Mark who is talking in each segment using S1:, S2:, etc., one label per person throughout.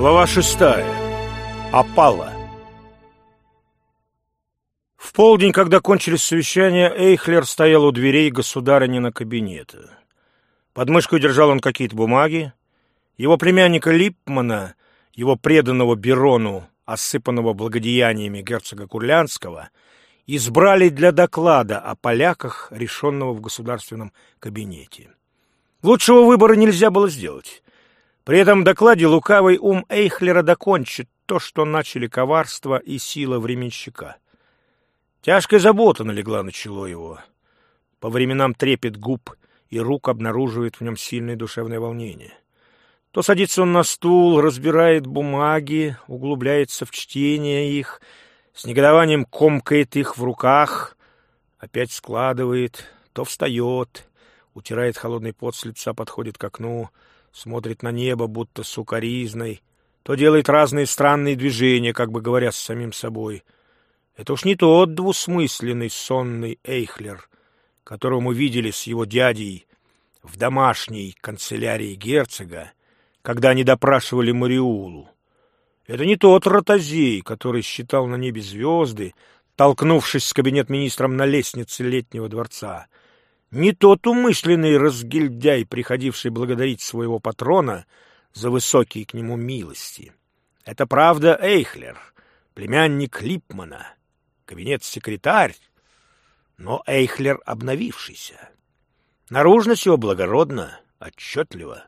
S1: Глава шестая. Опала. В полдень, когда кончились совещания, Эйхлер стоял у дверей государынина кабинета. Под мышкой держал он какие-то бумаги. Его племянника Липмана, его преданного Берону, осыпанного благодеяниями герцога Курлянского, избрали для доклада о поляках, решенного в государственном кабинете. Лучшего выбора нельзя было сделать. При этом докладе лукавый ум Эйхлера докончит то, что начали коварство и сила временщика. Тяжкая забота налегла на чело его. По временам трепет губ и рук обнаруживает в нем сильное душевное волнение. То садится он на стул, разбирает бумаги, углубляется в чтение их, с негодованием комкает их в руках, опять складывает, то встает, утирает холодный пот с лица, подходит к окну — смотрит на небо, будто сукоризной, то делает разные странные движения, как бы говоря с самим собой. Это уж не тот двусмысленный сонный Эйхлер, которого мы видели с его дядей в домашней канцелярии герцога, когда они допрашивали Мариулу. Это не тот ротозей, который считал на небе звезды, толкнувшись с кабинет-министром на лестнице летнего дворца — не тот умышленный разгильдяй, приходивший благодарить своего патрона за высокие к нему милости. Это правда Эйхлер, племянник Липмана, кабинет-секретарь, но Эйхлер обновившийся. Наружность его благородна, отчетливо.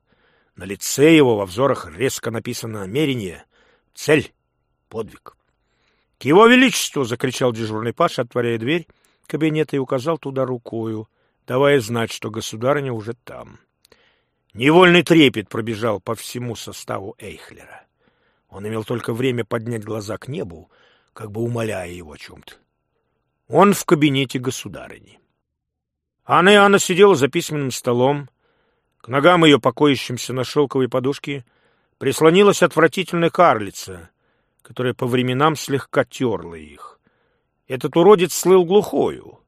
S1: На лице его во взорах резко написано намерение, цель, подвиг. — К его величеству! — закричал дежурный паша, отворяя дверь кабинета и указал туда рукою — давая знать, что государыня уже там. Невольный трепет пробежал по всему составу Эйхлера. Он имел только время поднять глаза к небу, как бы умоляя его о чем-то. Он в кабинете государыни. Анна Иоанна сидела за письменным столом. К ногам ее, покоящимся на шелковой подушке, прислонилась отвратительная карлица, которая по временам слегка терла их. Этот уродец слыл глухою.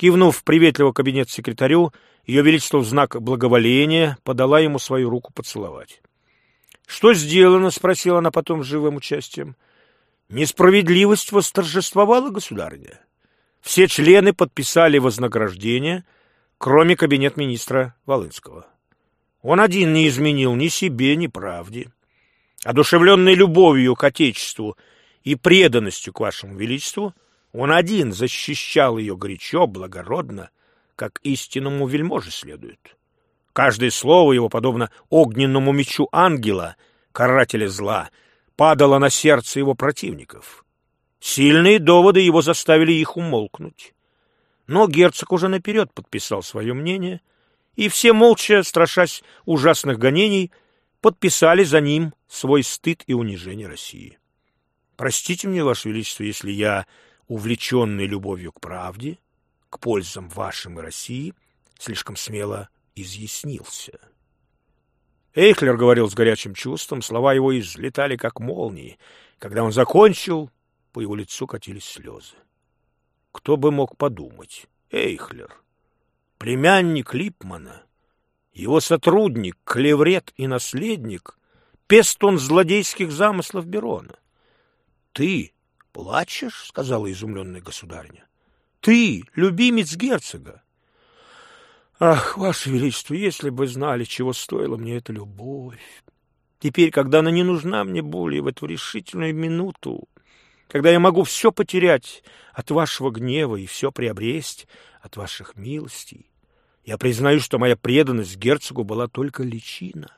S1: Кивнув приветливо кабинет-секретарю, ее величество в знак благоволения подала ему свою руку поцеловать. — Что сделано? — спросила она потом с живым участием. — Несправедливость восторжествовала, государыня. Все члены подписали вознаграждение, кроме кабинет-министра Волынского. Он один не изменил ни себе, ни правде. Одушевленный любовью к Отечеству и преданностью к вашему величеству — он один защищал ее горячо, благородно, как истинному вельможе следует. Каждое слово его, подобно огненному мечу ангела, карателя зла, падало на сердце его противников. Сильные доводы его заставили их умолкнуть. Но герцог уже наперед подписал свое мнение, и все, молча, страшась ужасных гонений, подписали за ним свой стыд и унижение России. Простите мне, Ваше Величество, если я увлеченный любовью к правде, к пользам вашим и России, слишком смело изъяснился. Эйхлер говорил с горячим чувством, слова его излетали, как молнии. Когда он закончил, по его лицу катились слезы. Кто бы мог подумать? Эйхлер, племянник Липмана, его сотрудник, клеврет и наследник, пестун злодейских замыслов Берона. Ты, — Плачешь? — сказала изумленная государыня. — Ты, любимец герцога. — Ах, ваше величество, если бы знали, чего стоила мне эта любовь. Теперь, когда она не нужна мне более в эту решительную минуту, когда я могу все потерять от вашего гнева и все приобрести от ваших милостей, я признаю, что моя преданность герцогу была только личина.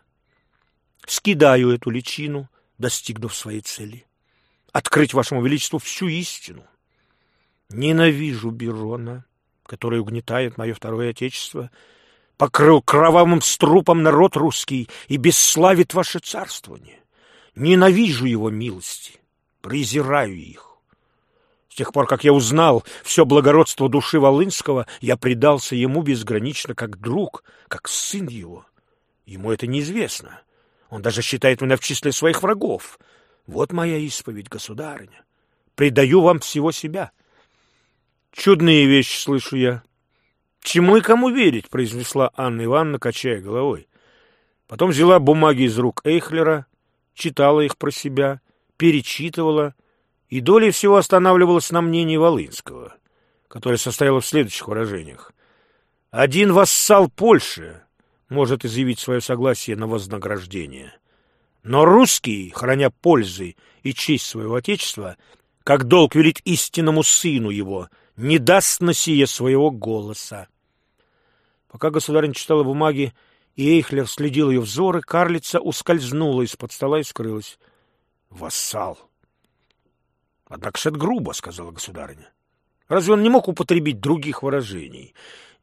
S1: Скидаю эту личину, достигнув своей цели открыть вашему величеству всю истину. Ненавижу Берона, который угнетает мое второе отечество, покрыл кровавым струпом народ русский и бесславит ваше царствование. Ненавижу его милости, презираю их. С тех пор, как я узнал все благородство души Волынского, я предался ему безгранично как друг, как сын его. Ему это неизвестно. Он даже считает меня в числе своих врагов — вот моя исповедь, государыня. Предаю вам всего себя. Чудные вещи слышу я. Чему и кому верить, произнесла Анна Ивановна, качая головой. Потом взяла бумаги из рук Эйхлера читала их про себя, перечитывала и долей всего останавливалась на мнении Волынского, которое состояло в следующих выражениях. Один вассал Польши может изъявить свое согласие на вознаграждение. Но русский, храня пользы и честь своего отечества, как долг велит истинному сыну его, не даст на сие своего голоса. Пока государь читала бумаги, и Эйхлер следил ее взоры, карлица ускользнула из-под стола и скрылась. «Вассал!» «Однако ж это грубо», — сказала государыня. «Разве он не мог употребить других выражений?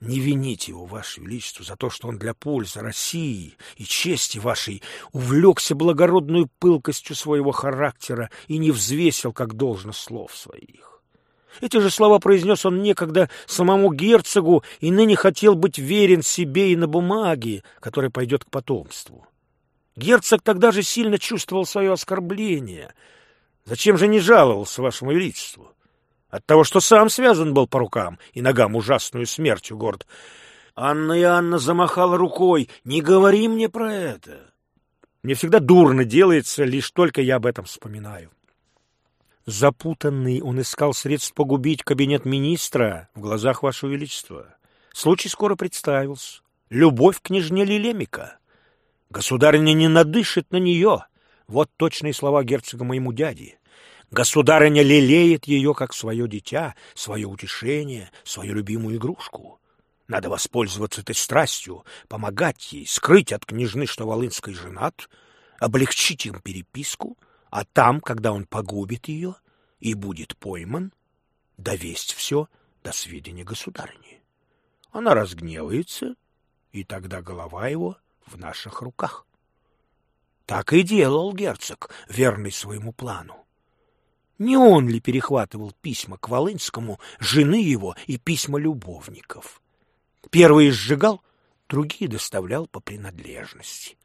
S1: Не вините его, Ваше Величество, за то, что он для пользы России и чести вашей увлекся благородную пылкостью своего характера и не взвесил, как должно, слов своих. Эти же слова произнес он некогда самому герцогу и ныне хотел быть верен себе и на бумаге, которая пойдет к потомству. Герцог тогда же сильно чувствовал свое оскорбление. Зачем же не жаловался вашему величеству? От того, что сам связан был по рукам и ногам ужасную смертью горд. Анна и Анна замахала рукой. «Не говори мне про это!» Мне всегда дурно делается, лишь только я об этом вспоминаю. Запутанный, он искал средств погубить кабинет министра в глазах Вашего Величества. Случай скоро представился. Любовь к княжне Лилемика. Государыня не надышит на нее. Вот точные слова герцога моему дяде. Государыня лелеет ее, как свое дитя, свое утешение, свою любимую игрушку. Надо воспользоваться этой страстью, помогать ей, скрыть от княжны, что Волынской женат, облегчить им переписку, а там, когда он погубит ее и будет пойман, довесть все до сведения государыни. Она разгневается, и тогда голова его в наших руках. Так и делал герцог, верный своему плану. Не он ли перехватывал письма к Волынскому, жены его и письма любовников? Первые сжигал, другие доставлял по принадлежности.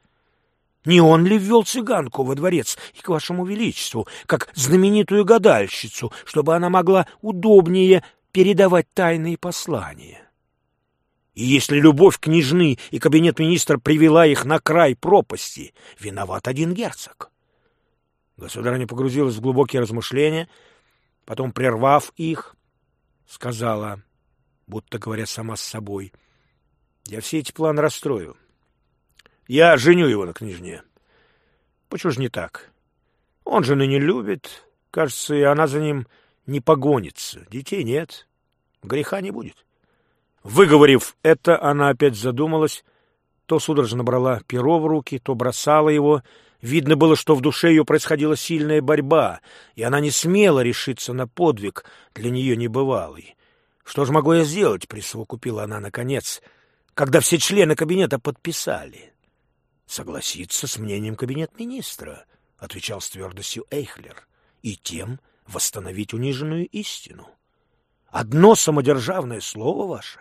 S1: Не он ли ввел цыганку во дворец и к вашему величеству, как знаменитую гадальщицу, чтобы она могла удобнее передавать тайные послания? И если любовь княжны и кабинет министра привела их на край пропасти, виноват один герцог. Государыня погрузилась в глубокие размышления, потом, прервав их, сказала, будто говоря сама с собой, «Я все эти планы расстрою. Я женю его на княжне. Почему же не так? Он жены не любит, кажется, и она за ним не погонится. Детей нет, греха не будет». Выговорив это, она опять задумалась, то судорожно брала перо в руки, то бросала его, Видно было, что в душе ее происходила сильная борьба, и она не смела решиться на подвиг, для нее небывалый. «Что же могу я сделать?» — присовокупила она наконец, когда все члены кабинета подписали. «Согласиться с мнением кабинет-министра», — отвечал с твердостью Эйхлер, «и тем восстановить униженную истину. Одно самодержавное слово ваше,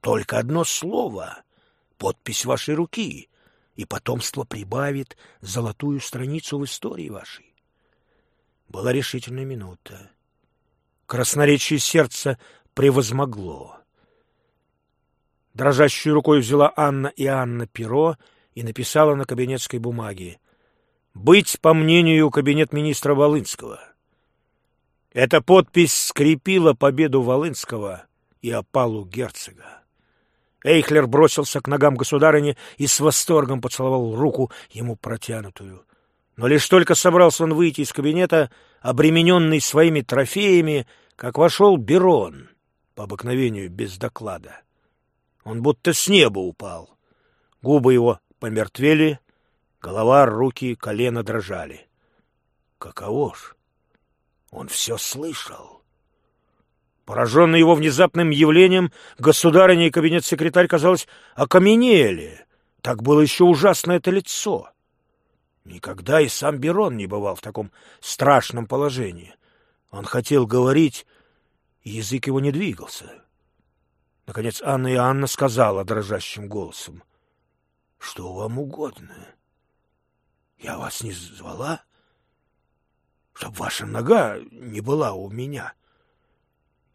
S1: только одно слово, подпись вашей руки, и потомство прибавит золотую страницу в истории вашей. Была решительная минута. Красноречие сердца превозмогло. Дрожащей рукой взяла Анна и Анна перо и написала на кабинетской бумаге «Быть, по мнению кабинет министра Волынского». Эта подпись скрепила победу Волынского и опалу герцога. Эйхлер бросился к ногам государыни и с восторгом поцеловал руку ему протянутую. Но лишь только собрался он выйти из кабинета, обремененный своими трофеями, как вошел Берон, по обыкновению без доклада. Он будто с неба упал. Губы его помертвели, голова, руки, колено дрожали. Каково ж? Он все слышал. Пораженный его внезапным явлением, государыня и кабинет-секретарь, казалось, окаменели. Так было еще ужасно это лицо. Никогда и сам Берон не бывал в таком страшном положении. Он хотел говорить, язык его не двигался. Наконец Анна и Анна сказала дрожащим голосом, — Что вам угодно? Я вас не звала, чтоб ваша нога не была у меня. —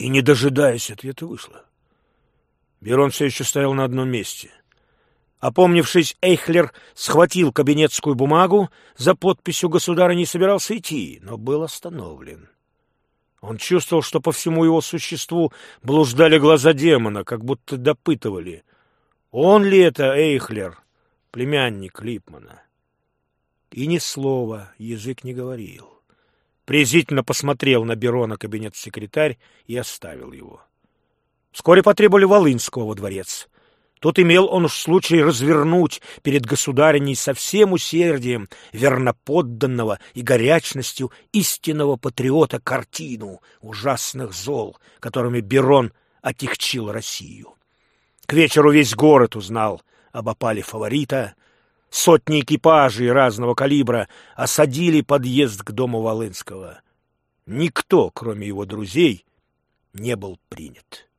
S1: и, не дожидаясь ответа, вышла. Берон все еще стоял на одном месте. Опомнившись, Эйхлер схватил кабинетскую бумагу за подписью государыни и собирался идти, но был остановлен. Он чувствовал, что по всему его существу блуждали глаза демона, как будто допытывали. Он ли это Эйхлер, племянник Липмана? И ни слова язык не говорил. Презрительно посмотрел на Берона кабинет-секретарь и оставил его. Вскоре потребовали Волынского во дворец. Тут имел он уж случай развернуть перед государыней со всем усердием верноподданного и горячностью истинного патриота картину ужасных зол, которыми Берон отягчил Россию. К вечеру весь город узнал об опале фаворита. Сотни экипажей разного калибра осадили подъезд к дому Волынского. Никто, кроме его друзей, не был принят.